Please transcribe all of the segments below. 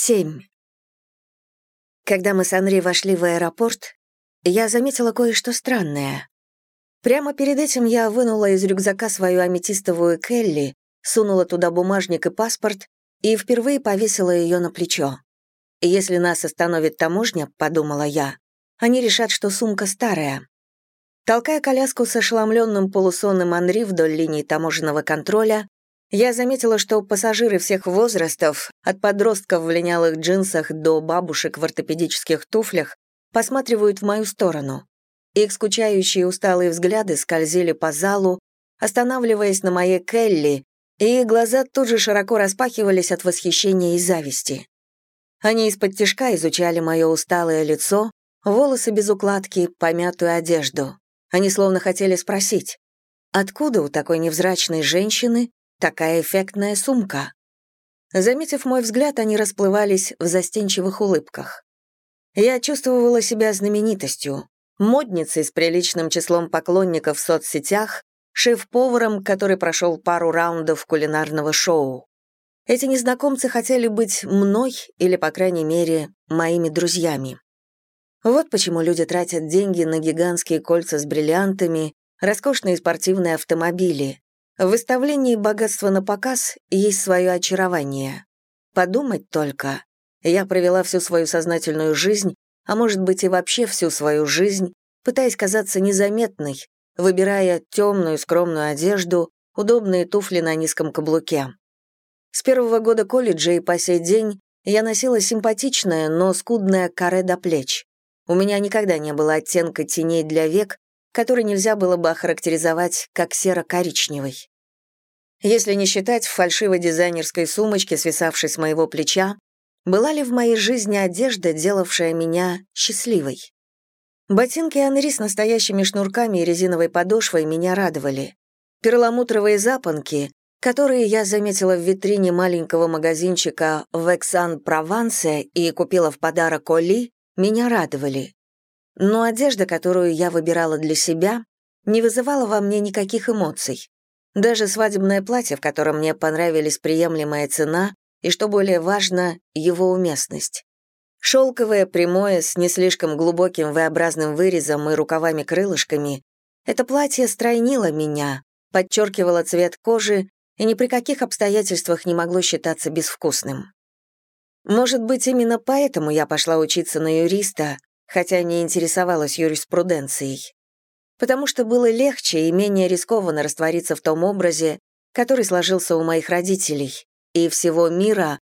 7. Когда мы с Анри вошли в аэропорт, я заметила кое-что странное. Прямо перед этим я вынула из рюкзака свою аметистовую Келли, сунула туда бумажник и паспорт и впервые повесила ее на плечо. «Если нас остановит таможня», — подумала я, — «они решат, что сумка старая». Толкая коляску с ошеломленным полусонным Анри вдоль линии таможенного контроля, я заметила, что пассажиры всех возрастов, от подростков в линялых джинсах до бабушек в ортопедических туфлях, посматривают в мою сторону. Их скучающие усталые взгляды скользили по залу, останавливаясь на моей Келли, и глаза тут же широко распахивались от восхищения и зависти. Они из-под тишка изучали мое усталое лицо, волосы без укладки, помятую одежду. Они словно хотели спросить, откуда у такой невзрачной женщины Такая эффектная сумка. Заметив мой взгляд, они расплывались в застенчивых улыбках. Я чувствовала себя знаменитостью, модницей с приличным числом поклонников в соцсетях, шеф-поваром, который прошел пару раундов кулинарного шоу. Эти незнакомцы хотели быть мной или, по крайней мере, моими друзьями. Вот почему люди тратят деньги на гигантские кольца с бриллиантами, роскошные спортивные автомобили, в выставлении богатства на показ есть свое очарование. Подумать только. Я провела всю свою сознательную жизнь, а может быть и вообще всю свою жизнь, пытаясь казаться незаметной, выбирая темную скромную одежду, удобные туфли на низком каблуке. С первого года колледжа и по сей день я носила симпатичное, но скудное каре до плеч. У меня никогда не было оттенка теней для век, который нельзя было бы охарактеризовать как серо-коричневый. Если не считать фальшивой дизайнерской сумочки, свисавшей с моего плеча, была ли в моей жизни одежда, делавшая меня счастливой? Ботинки Анри с настоящими шнурками и резиновой подошвой меня радовали. Перламутровые запонки, которые я заметила в витрине маленького магазинчика в Эксан-Провансе и купила в подарок Оли, меня радовали. Но одежда, которую я выбирала для себя, не вызывала во мне никаких эмоций. Даже свадебное платье, в котором мне понравились приемлемая цена и, что более важно, его уместность. Шелковое, прямое, с не слишком глубоким V-образным вырезом и рукавами-крылышками, это платье стройнило меня, подчеркивало цвет кожи и ни при каких обстоятельствах не могло считаться безвкусным. Может быть, именно поэтому я пошла учиться на юриста, хотя не интересовалась юриспруденцией. Потому что было легче и менее рискованно раствориться в том образе, который сложился у моих родителей, и всего мира,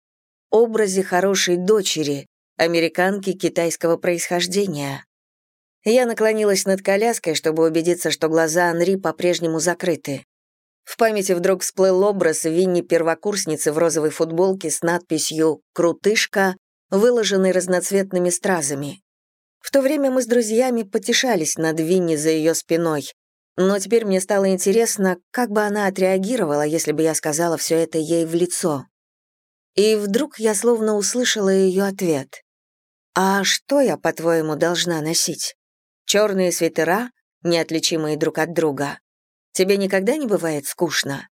образе хорошей дочери, американки китайского происхождения. Я наклонилась над коляской, чтобы убедиться, что глаза Анри по-прежнему закрыты. В памяти вдруг всплыл образ Винни-первокурсницы в розовой футболке с надписью «Крутышка», выложенной разноцветными стразами. В то время мы с друзьями потешались над Винни за ее спиной, но теперь мне стало интересно, как бы она отреагировала, если бы я сказала все это ей в лицо. И вдруг я словно услышала ее ответ. «А что я, по-твоему, должна носить? Черные свитера, неотличимые друг от друга? Тебе никогда не бывает скучно?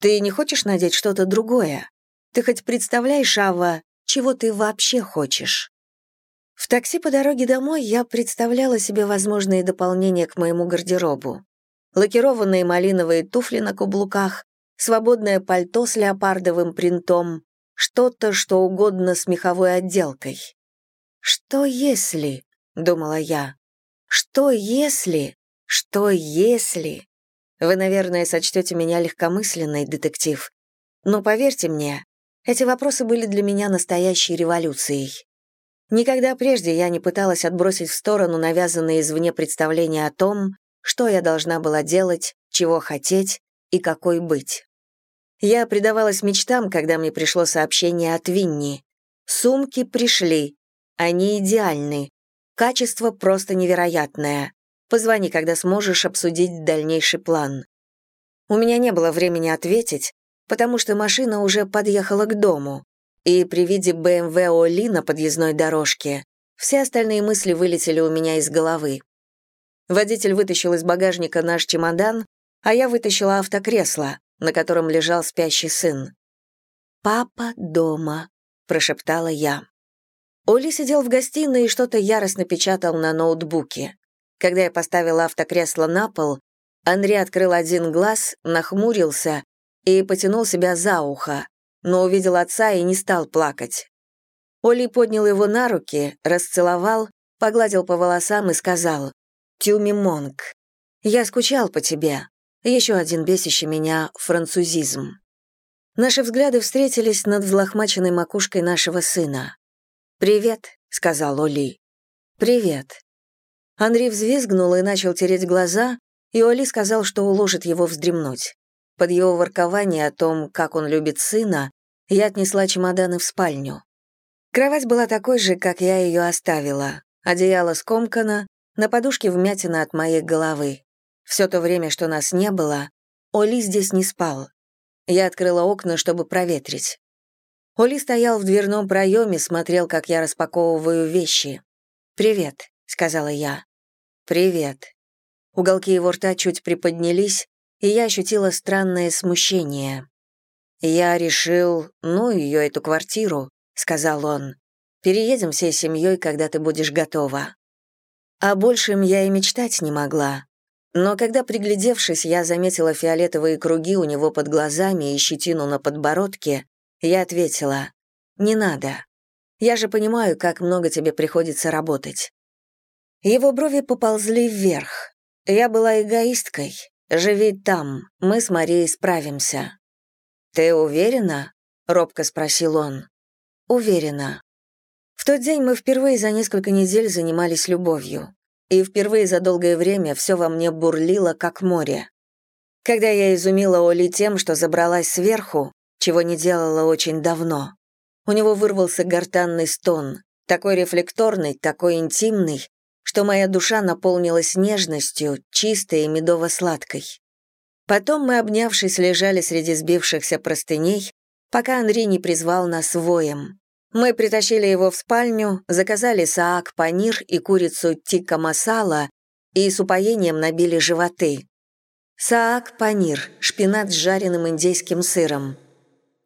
Ты не хочешь надеть что-то другое? Ты хоть представляешь, Ава, чего ты вообще хочешь?» В такси по дороге домой я представляла себе возможные дополнения к моему гардеробу. Лакированные малиновые туфли на каблуках, свободное пальто с леопардовым принтом, что-то, что угодно с меховой отделкой. «Что если?» — думала я. «Что если? Что если?» Вы, наверное, сочтете меня легкомысленной, детектив. Но поверьте мне, эти вопросы были для меня настоящей революцией. Никогда прежде я не пыталась отбросить в сторону навязанные извне представления о том, что я должна была делать, чего хотеть и какой быть. Я предавалась мечтам, когда мне пришло сообщение от Винни. Сумки пришли. Они идеальны. Качество просто невероятное. Позвони, когда сможешь обсудить дальнейший план. У меня не было времени ответить, потому что машина уже подъехала к дому и при виде БМВ Оли на подъездной дорожке все остальные мысли вылетели у меня из головы. Водитель вытащил из багажника наш чемодан, а я вытащила автокресло, на котором лежал спящий сын. «Папа дома», — прошептала я. Оли сидел в гостиной и что-то яростно печатал на ноутбуке. Когда я поставила автокресло на пол, Андрей открыл один глаз, нахмурился и потянул себя за ухо, но увидел отца и не стал плакать. Оли поднял его на руки, расцеловал, погладил по волосам и сказал «Тюми Монг, я скучал по тебе. Еще один бесящий меня французизм». Наши взгляды встретились над взлохмаченной макушкой нашего сына. «Привет», — сказал Оли. «Привет». Андрей взвизгнул и начал тереть глаза, и Оли сказал, что уложит его вздремнуть. Под его воркование о том, как он любит сына, я отнесла чемоданы в спальню. Кровать была такой же, как я ее оставила. Одеяло скомкано, на подушке вмятина от моей головы. Все то время, что нас не было, Оли здесь не спал. Я открыла окна, чтобы проветрить. Оли стоял в дверном проеме, смотрел, как я распаковываю вещи. «Привет», — сказала я. «Привет». Уголки его рта чуть приподнялись, и я ощутила странное смущение. «Я решил, ну, ее эту квартиру», — сказал он. «Переедем всей семьей, когда ты будешь готова». О большем я и мечтать не могла. Но когда, приглядевшись, я заметила фиолетовые круги у него под глазами и щетину на подбородке, я ответила, «Не надо. Я же понимаю, как много тебе приходится работать». Его брови поползли вверх. Я была эгоисткой. Живи там, мы с Марией справимся. «Ты уверена?» — робко спросил он. «Уверена». В тот день мы впервые за несколько недель занимались любовью. И впервые за долгое время все во мне бурлило, как море. Когда я изумила Оли тем, что забралась сверху, чего не делала очень давно. У него вырвался гортанный стон, такой рефлекторный, такой интимный, что моя душа наполнилась нежностью, чистой и медово-сладкой. Потом мы, обнявшись, лежали среди сбившихся простыней, пока Андрей не призвал нас воем. Мы притащили его в спальню, заказали саак, панир и курицу тикка масала и с упоением набили животы. Саак, панир, шпинат с жареным индейским сыром.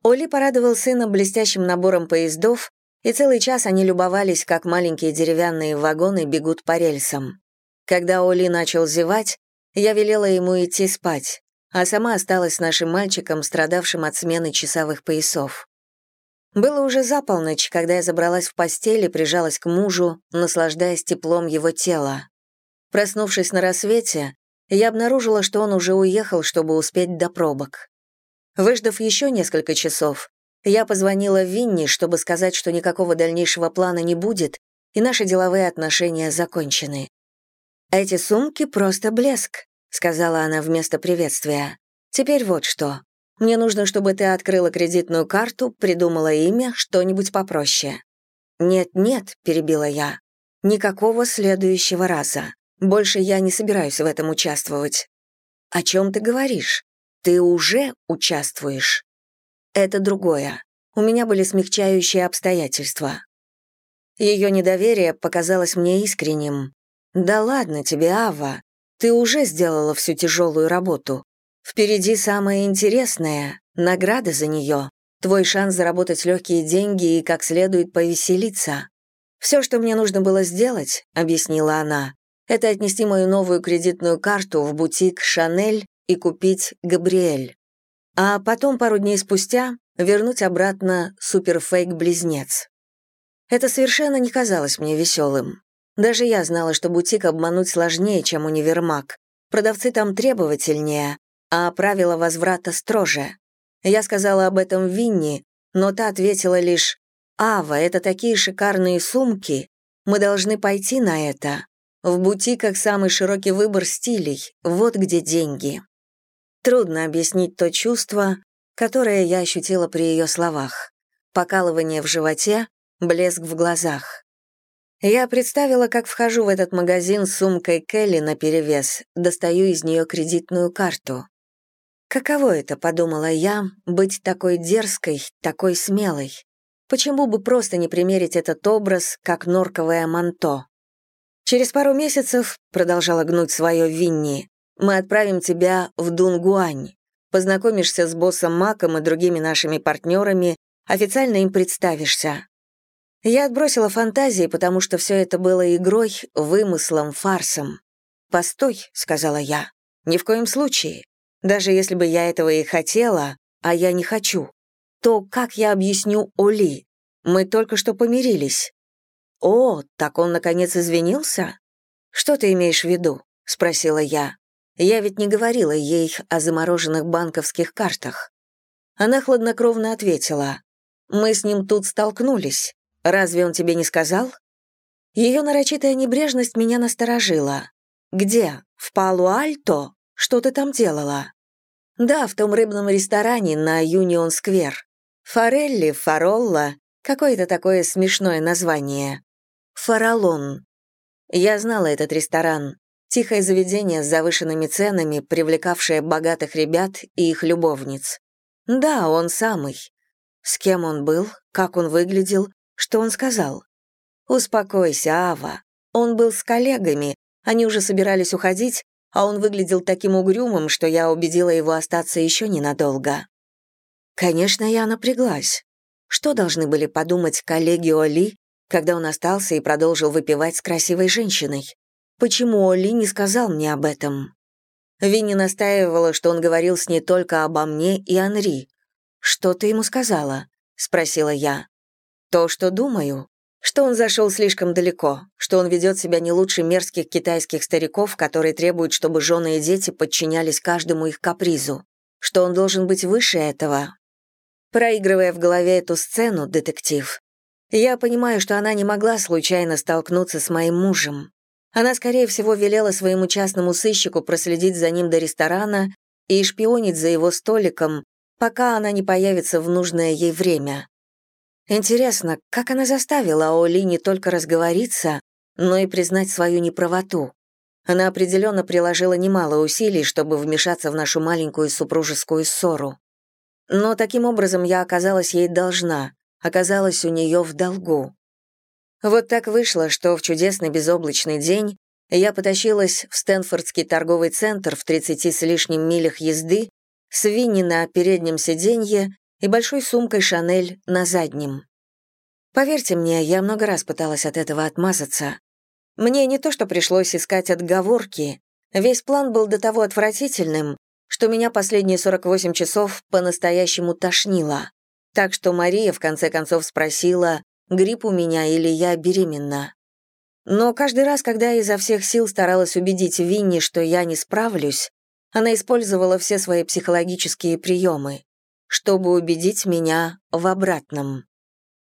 Оли порадовал сына блестящим набором поездов, и целый час они любовались, как маленькие деревянные вагоны бегут по рельсам. Когда Оли начал зевать, я велела ему идти спать, а сама осталась нашим мальчиком, страдавшим от смены часовых поясов. Было уже за полночь, когда я забралась в постель и прижалась к мужу, наслаждаясь теплом его тела. Проснувшись на рассвете, я обнаружила, что он уже уехал, чтобы успеть до пробок. Выждав еще несколько часов, я позвонила Винни, чтобы сказать, что никакого дальнейшего плана не будет, и наши деловые отношения закончены. «Эти сумки — просто блеск», — сказала она вместо приветствия. «Теперь вот что. Мне нужно, чтобы ты открыла кредитную карту, придумала имя, что-нибудь попроще». «Нет-нет», — перебила я. «Никакого следующего раза. Больше я не собираюсь в этом участвовать». «О чем ты говоришь?» Ты уже участвуешь. Это другое. У меня были смягчающие обстоятельства. Ее недоверие показалось мне искренним. «Да ладно тебе, Ава. Ты уже сделала всю тяжелую работу. Впереди самое интересное — награда за нее, твой шанс заработать легкие деньги и как следует повеселиться. Все, что мне нужно было сделать, — объяснила она, — это отнести мою новую кредитную карту в бутик «Шанель» и купить «Габриэль». А потом, пару дней спустя, вернуть обратно суперфейк-близнец. Это совершенно не казалось мне веселым. Даже я знала, что бутик обмануть сложнее, чем универмаг. Продавцы там требовательнее, а правила возврата строже. Я сказала об этом Винни, но та ответила лишь «Ава, это такие шикарные сумки, мы должны пойти на это. В бутиках самый широкий выбор стилей, вот где деньги». Трудно объяснить то чувство, которое я ощутила при ее словах. Покалывание в животе, блеск в глазах. Я представила, как вхожу в этот магазин с сумкой Келли наперевес, достаю из нее кредитную карту. Каково это, подумала я, быть такой дерзкой, такой смелой? Почему бы просто не примерить этот образ, как норковое манто? Через пару месяцев, продолжала гнуть свое Винни, мы отправим тебя в Дунгуань. Познакомишься с боссом Маком и другими нашими партнерами, Официально им представишься. Я отбросила фантазии, потому что все это было игрой, вымыслом, фарсом. «Постой», — сказала я, — «ни в коем случае. Даже если бы я этого и хотела, а я не хочу, то как я объясню Оли? Мы только что помирились». «О, так он, наконец, извинился?» «Что ты имеешь в виду?» — спросила я. Я ведь не говорила ей о замороженных банковских картах. Она хладнокровно ответила. «Мы с ним тут столкнулись. Разве он тебе не сказал?» Ее нарочитая небрежность меня насторожила. «Где? В Палу-Альто? Что ты там делала?» «Да, в том рыбном ресторане на Юнион-сквер. Форелли, Фаролла, какое-то такое смешное название. Фаралон. Я знала этот ресторан. Тихое заведение с завышенными ценами, привлекавшее богатых ребят и их любовниц. Да, он самый. С кем он был, как он выглядел, что он сказал? «Успокойся, Ава. Он был с коллегами, они уже собирались уходить, а он выглядел таким угрюмым, что я убедила его остаться еще ненадолго». Конечно, я напряглась. Что должны были подумать коллеги Оли, когда он остался и продолжил выпивать с красивой женщиной? Почему Оли не сказал мне об этом? Винни настаивала, что он говорил с ней только обо мне и Анри. «Что ты ему сказала?» — спросила я. «То, что думаю. Что он зашел слишком далеко, что он ведет себя не лучше мерзких китайских стариков, которые требуют, чтобы жены и дети подчинялись каждому их капризу, что он должен быть выше этого». Проигрывая в голове эту сцену, детектив, я понимаю, что она не могла случайно столкнуться с моим мужем. Она, скорее всего, велела своему частному сыщику проследить за ним до ресторана и шпионить за его столиком, пока она не появится в нужное ей время. Интересно, как она заставила Оли не только разговориться, но и признать свою неправоту? Она определенно приложила немало усилий, чтобы вмешаться в нашу маленькую супружескую ссору. Но таким образом я оказалась ей должна, оказалась у нее в долгу. Вот так вышло, что в чудесный безоблачный день я потащилась в Стэнфордский торговый центр в 30 с лишним милях езды с Винни на переднем сиденье и большой сумкой «Шанель» на заднем. Поверьте мне, я много раз пыталась от этого отмазаться. Мне не то что пришлось искать отговорки, весь план был до того отвратительным, что меня последние 48 часов по-настоящему тошнило. Так что Мария в конце концов спросила, грипп у меня или я беременна. Но каждый раз, когда я изо всех сил старалась убедить Винни, что я не справлюсь, она использовала все свои психологические приемы, чтобы убедить меня в обратном.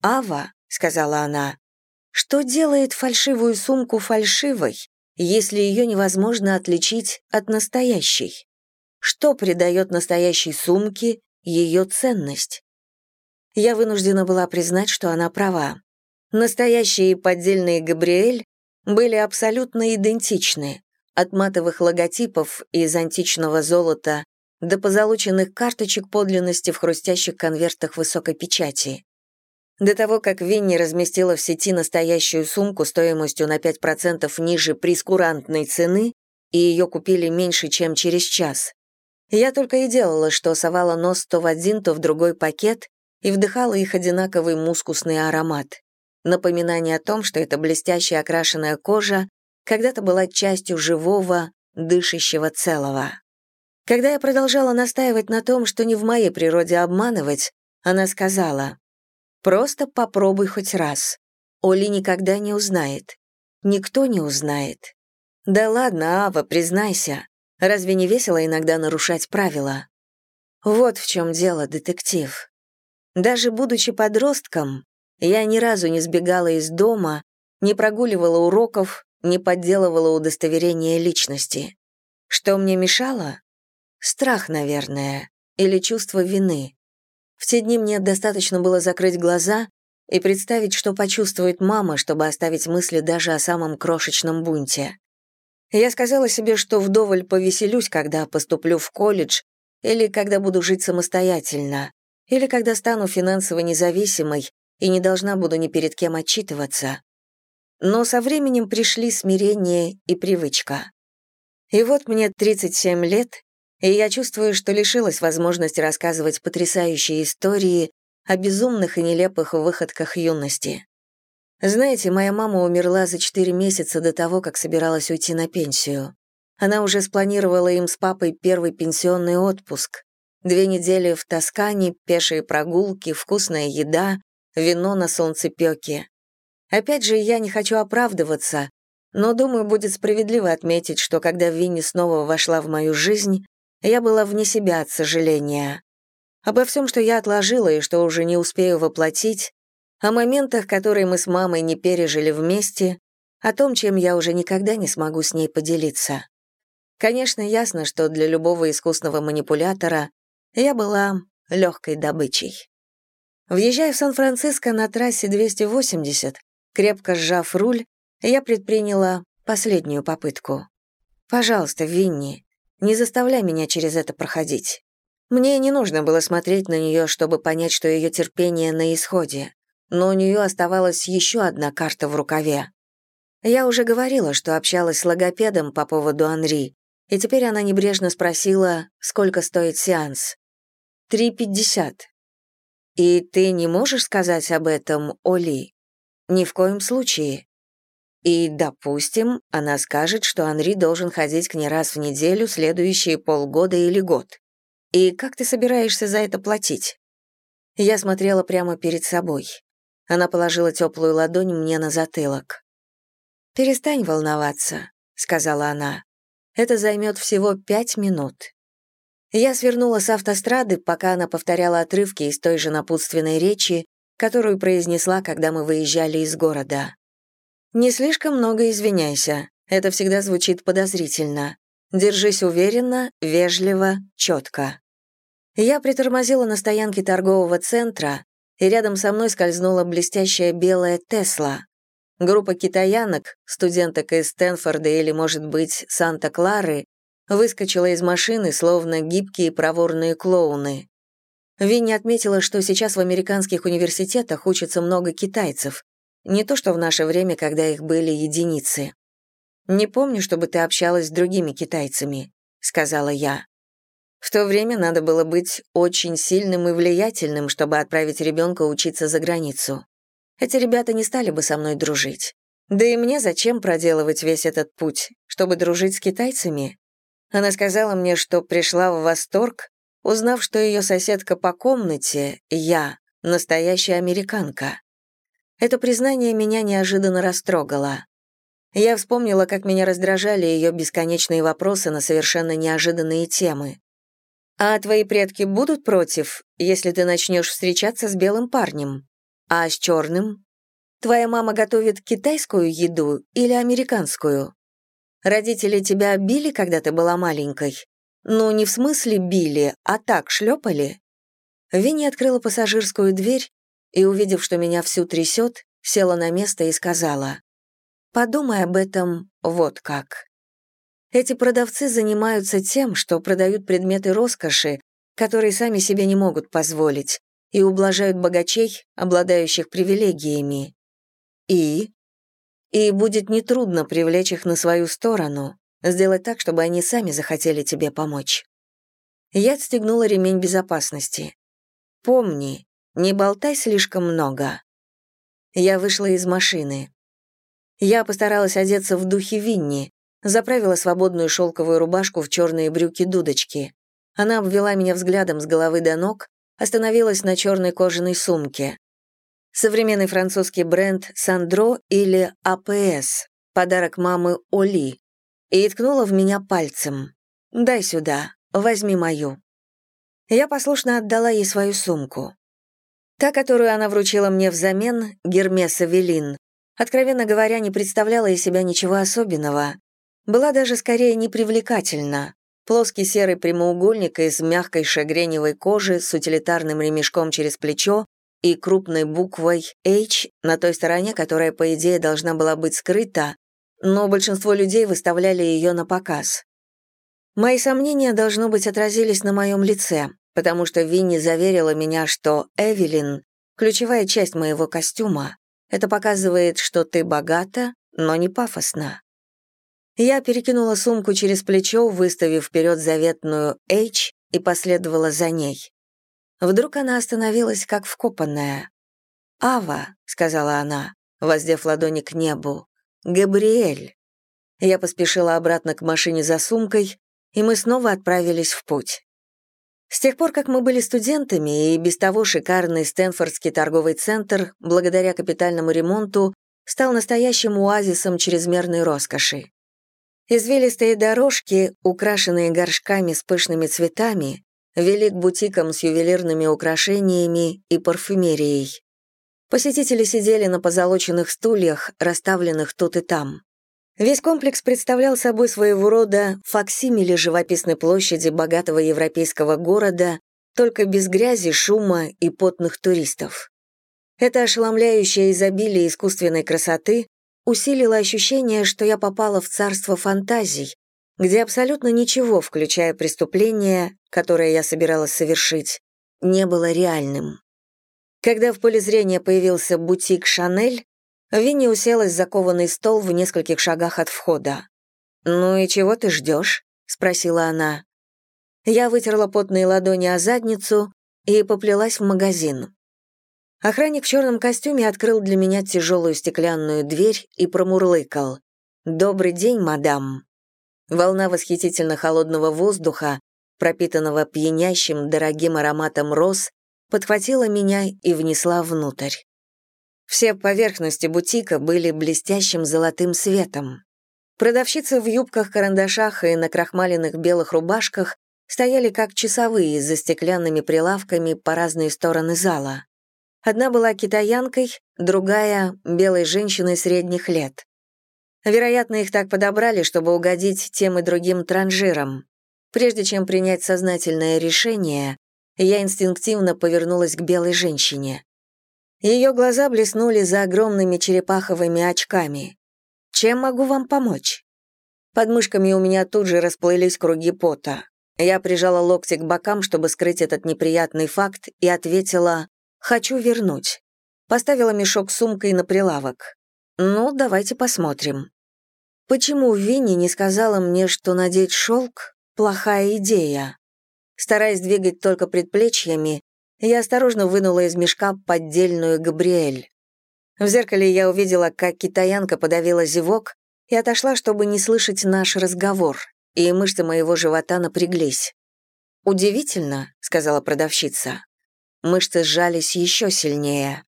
«Ава», — сказала она, — «что делает фальшивую сумку фальшивой, если ее невозможно отличить от настоящей? Что придает настоящей сумке ее ценность?» Я вынуждена была признать, что она права. Настоящие и поддельные Габриэль были абсолютно идентичны, от матовых логотипов из античного золота до позолоченных карточек подлинности в хрустящих конвертах высокой печати. До того, как Винни разместила в сети настоящую сумку стоимостью на 5% ниже прескурантной цены, и ее купили меньше, чем через час. Я только и делала, что совала нос то в один, то в другой пакет и вдыхала их одинаковый мускусный аромат. Напоминание о том, что эта блестящая окрашенная кожа когда-то была частью живого, дышащего целого. Когда я продолжала настаивать на том, что не в моей природе обманывать, она сказала, «Просто попробуй хоть раз. Оли никогда не узнает. Никто не узнает. Да ладно, Ава, признайся. Разве не весело иногда нарушать правила? Вот в чем дело, детектив. Даже будучи подростком, я ни разу не сбегала из дома, не прогуливала уроков, не подделывала удостоверение личности. Что мне мешало? Страх, наверное, или чувство вины. В те дни мне достаточно было закрыть глаза и представить, что почувствует мама, чтобы оставить мысли даже о самом крошечном бунте. Я сказала себе, что вдоволь повеселюсь, когда поступлю в колледж или когда буду жить самостоятельно, или когда стану финансово независимой и не должна буду ни перед кем отчитываться. Но со временем пришли смирение и привычка. И вот мне 37 лет, и я чувствую, что лишилась возможности рассказывать потрясающие истории о безумных и нелепых выходках юности. Знаете, моя мама умерла за четыре месяца до того, как собиралась уйти на пенсию. Она уже спланировала им с папой первый пенсионный отпуск. Две недели в Тоскане, пешие прогулки, вкусная еда, вино на солнцепёке. Опять же, я не хочу оправдываться, но, думаю, будет справедливо отметить, что когда Винни снова вошла в мою жизнь, я была вне себя от сожаления. Обо всем, что я отложила и что уже не успею воплотить, о моментах, которые мы с мамой не пережили вместе, о том, чем я уже никогда не смогу с ней поделиться. Конечно, ясно, что для любого искусного манипулятора я была легкой добычей. Въезжая в Сан-Франциско на трассе 280, крепко сжав руль, я предприняла последнюю попытку. «Пожалуйста, Винни, не заставляй меня через это проходить». Мне не нужно было смотреть на нее, чтобы понять, что ее терпение на исходе но у нее оставалась еще одна карта в рукаве. Я уже говорила, что общалась с логопедом по поводу Анри, и теперь она небрежно спросила, сколько стоит сеанс. «Три пятьдесят». «И ты не можешь сказать об этом, Оли?» «Ни в коем случае». И, допустим, она скажет, что Анри должен ходить к ней раз в неделю следующие полгода или год. И как ты собираешься за это платить? Я смотрела прямо перед собой. Она положила теплую ладонь мне на затылок. «Перестань волноваться», — сказала она. «Это займет всего пять минут». Я свернула с автострады, пока она повторяла отрывки из той же напутственной речи, которую произнесла, когда мы выезжали из города. «Не слишком много извиняйся. Это всегда звучит подозрительно. Держись уверенно, вежливо, четко». Я притормозила на стоянке торгового центра, и рядом со мной скользнула блестящая белая Тесла. Группа китаянок, студенток из Стэнфорда или, может быть, Санта-Клары, выскочила из машины, словно гибкие проворные клоуны. Винни отметила, что сейчас в американских университетах учатся много китайцев, не то что в наше время, когда их были единицы. «Не помню, чтобы ты общалась с другими китайцами», — сказала я. В то время надо было быть очень сильным и влиятельным, чтобы отправить ребенка учиться за границу. Эти ребята не стали бы со мной дружить. Да и мне зачем проделывать весь этот путь, чтобы дружить с китайцами? Она сказала мне, что пришла в восторг, узнав, что ее соседка по комнате, я, настоящая американка. Это признание меня неожиданно растрогало. Я вспомнила, как меня раздражали ее бесконечные вопросы на совершенно неожиданные темы. А твои предки будут против, если ты начнешь встречаться с белым парнем? А с черным? Твоя мама готовит китайскую еду или американскую? Родители тебя били, когда ты была маленькой? Ну, не в смысле били, а так шлепали? Винни открыла пассажирскую дверь и, увидев, что меня всю трясет, села на место и сказала, «Подумай об этом вот как. Эти продавцы занимаются тем, что продают предметы роскоши, которые сами себе не могут позволить, и ублажают богачей, обладающих привилегиями. И? И будет нетрудно привлечь их на свою сторону, сделать так, чтобы они сами захотели тебе помочь. Я отстегнула ремень безопасности. Помни, не болтай слишком много. Я вышла из машины. Я постаралась одеться в духе Винни, Заправила свободную шелковую рубашку в черные брюки-дудочки. Она обвела меня взглядом с головы до ног, остановилась на черной кожаной сумке. Современный французский бренд «Сандро» или «АПС», подарок мамы Оли, и ткнула в меня пальцем. «Дай сюда, возьми мою». Я послушно отдала ей свою сумку. Та, которую она вручила мне взамен, Гермес Авелин, откровенно говоря, не представляла из себя ничего особенного, была даже скорее непривлекательна. Плоский серый прямоугольник из мягкой шагреневой кожи с утилитарным ремешком через плечо и крупной буквой H на той стороне, которая, по идее, должна была быть скрыта, но большинство людей выставляли ее на показ. Мои сомнения, должно быть, отразились на моем лице, потому что Винни заверила меня, что Эвелин — ключевая часть моего костюма. Это показывает, что ты богата, но не пафосна. Я перекинула сумку через плечо, выставив вперед заветную H и последовала за ней. Вдруг она остановилась, как вкопанная. «Ава», — сказала она, воздев ладони к небу, — «Габриэль». Я поспешила обратно к машине за сумкой, и мы снова отправились в путь. С тех пор, как мы были студентами, и без того шикарный Стэнфордский торговый центр, благодаря капитальному ремонту, стал настоящим оазисом чрезмерной роскоши. Извилистые дорожки, украшенные горшками с пышными цветами, вели к бутикам с ювелирными украшениями и парфюмерией. Посетители сидели на позолоченных стульях, расставленных тут и там. Весь комплекс представлял собой своего рода факсимили живописной площади богатого европейского города, только без грязи, шума и потных туристов. Это ошеломляющее изобилие искусственной красоты усилило ощущение, что я попала в царство фантазий, где абсолютно ничего, включая преступление, которое я собиралась совершить, не было реальным. Когда в поле зрения появился бутик «Шанель», Винни уселась за кованый стол в нескольких шагах от входа. «Ну и чего ты ждешь?» — спросила она. Я вытерла потные ладони о задницу и поплелась в магазин. Охранник в черном костюме открыл для меня тяжелую стеклянную дверь и промурлыкал. «Добрый день, мадам». Волна восхитительно холодного воздуха, пропитанного пьянящим дорогим ароматом роз, подхватила меня и внесла внутрь. Все поверхности бутика были блестящим золотым светом. Продавщицы в юбках-карандашах и на крахмаленных белых рубашках стояли как часовые за стеклянными прилавками по разные стороны зала. Одна была китаянкой, другая — белой женщиной средних лет. Вероятно, их так подобрали, чтобы угодить тем и другим транжирам. Прежде чем принять сознательное решение, я инстинктивно повернулась к белой женщине. Ее глаза блеснули за огромными черепаховыми очками. «Чем могу вам помочь?» Под мышками у меня тут же расплылись круги пота. Я прижала локти к бокам, чтобы скрыть этот неприятный факт, и ответила «Хочу вернуть». Поставила мешок с сумкой на прилавок. «Ну, давайте посмотрим». Почему Винни не сказала мне, что надеть шелк — плохая идея? Стараясь двигать только предплечьями, я осторожно вынула из мешка поддельную Габриэль. В зеркале я увидела, как китаянка подавила зевок и отошла, чтобы не слышать наш разговор, и мышцы моего живота напряглись. «Удивительно», — сказала продавщица. Мышцы сжались еще сильнее.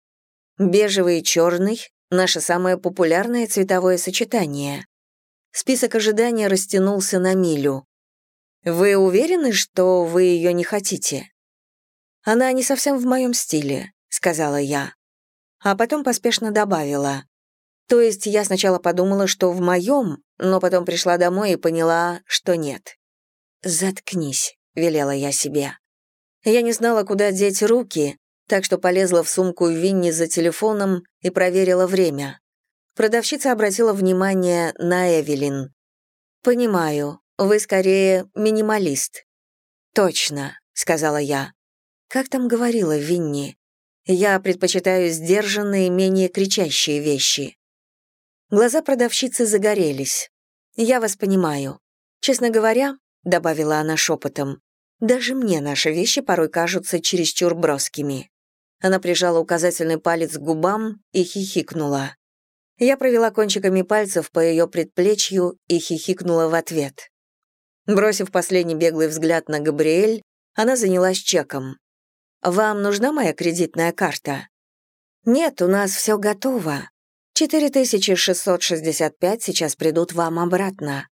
Бежевый и черный — наше самое популярное цветовое сочетание. Список ожидания растянулся на милю. «Вы уверены, что вы ее не хотите?» «Она не совсем в моем стиле», — сказала я. А потом поспешно добавила. То есть я сначала подумала, что в моем, но потом пришла домой и поняла, что нет. «Заткнись», — велела я себе. Я не знала, куда деть руки, так что полезла в сумку Винни за телефоном и проверила время. Продавщица обратила внимание на Эвелин. «Понимаю, вы скорее минималист». «Точно», — сказала я. Как там говорила Винни? Я предпочитаю сдержанные, менее кричащие вещи. Глаза продавщицы загорелись. Я вас понимаю. Честно говоря, добавила она шепотом, даже мне наши вещи порой кажутся чересчур броскими. Она прижала указательный палец к губам и хихикнула. Я провела кончиками пальцев по ее предплечью и хихикнула в ответ. Бросив последний беглый взгляд на Габриэль, она занялась чеком. Вам нужна моя кредитная карта? Нет, у нас все готово. 4665 сейчас придут вам обратно.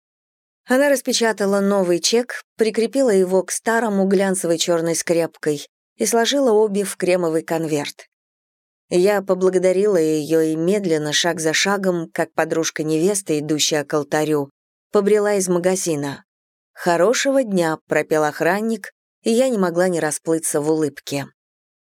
Она распечатала новый чек, прикрепила его к старому глянцевой черной скрепкой и сложила обе в кремовый конверт. Я поблагодарила ее и медленно, шаг за шагом, как подружка невесты, идущая к алтарю, побрела из магазина. «Хорошего дня», — пропел охранник, и я не могла не расплыться в улыбке.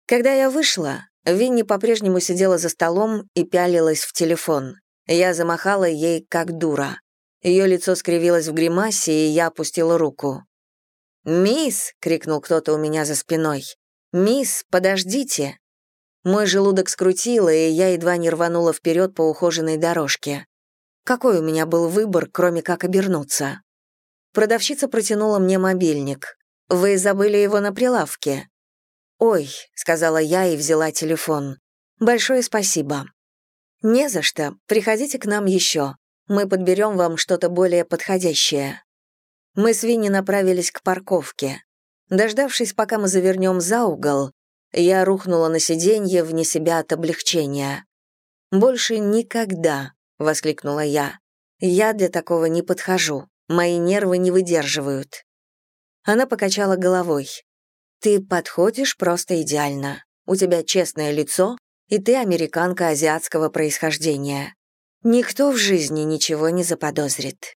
Когда я вышла, Винни по-прежнему сидела за столом и пялилась в телефон. Я замахала ей как дура. Ее лицо скривилось в гримасе, и я опустила руку. «Мисс!» — крикнул кто-то у меня за спиной. «Мисс, подождите!» Мой желудок скрутило, и я едва не рванула вперед по ухоженной дорожке. Какой у меня был выбор, кроме как обернуться? Продавщица протянула мне мобильник. «Вы забыли его на прилавке». «Ой», — сказала я и взяла телефон. «Большое спасибо». «Не за что. Приходите к нам еще. Мы подберем вам что-то более подходящее». Мы с Винни направились к парковке. Дождавшись, пока мы завернем за угол, я рухнула на сиденье вне себя от облегчения. «Больше никогда», — воскликнула я. «Я для такого не подхожу. Мои нервы не выдерживают». Она покачала головой. «Ты подходишь просто идеально. У тебя честное лицо, и ты американка азиатского происхождения. Никто в жизни ничего не заподозрит».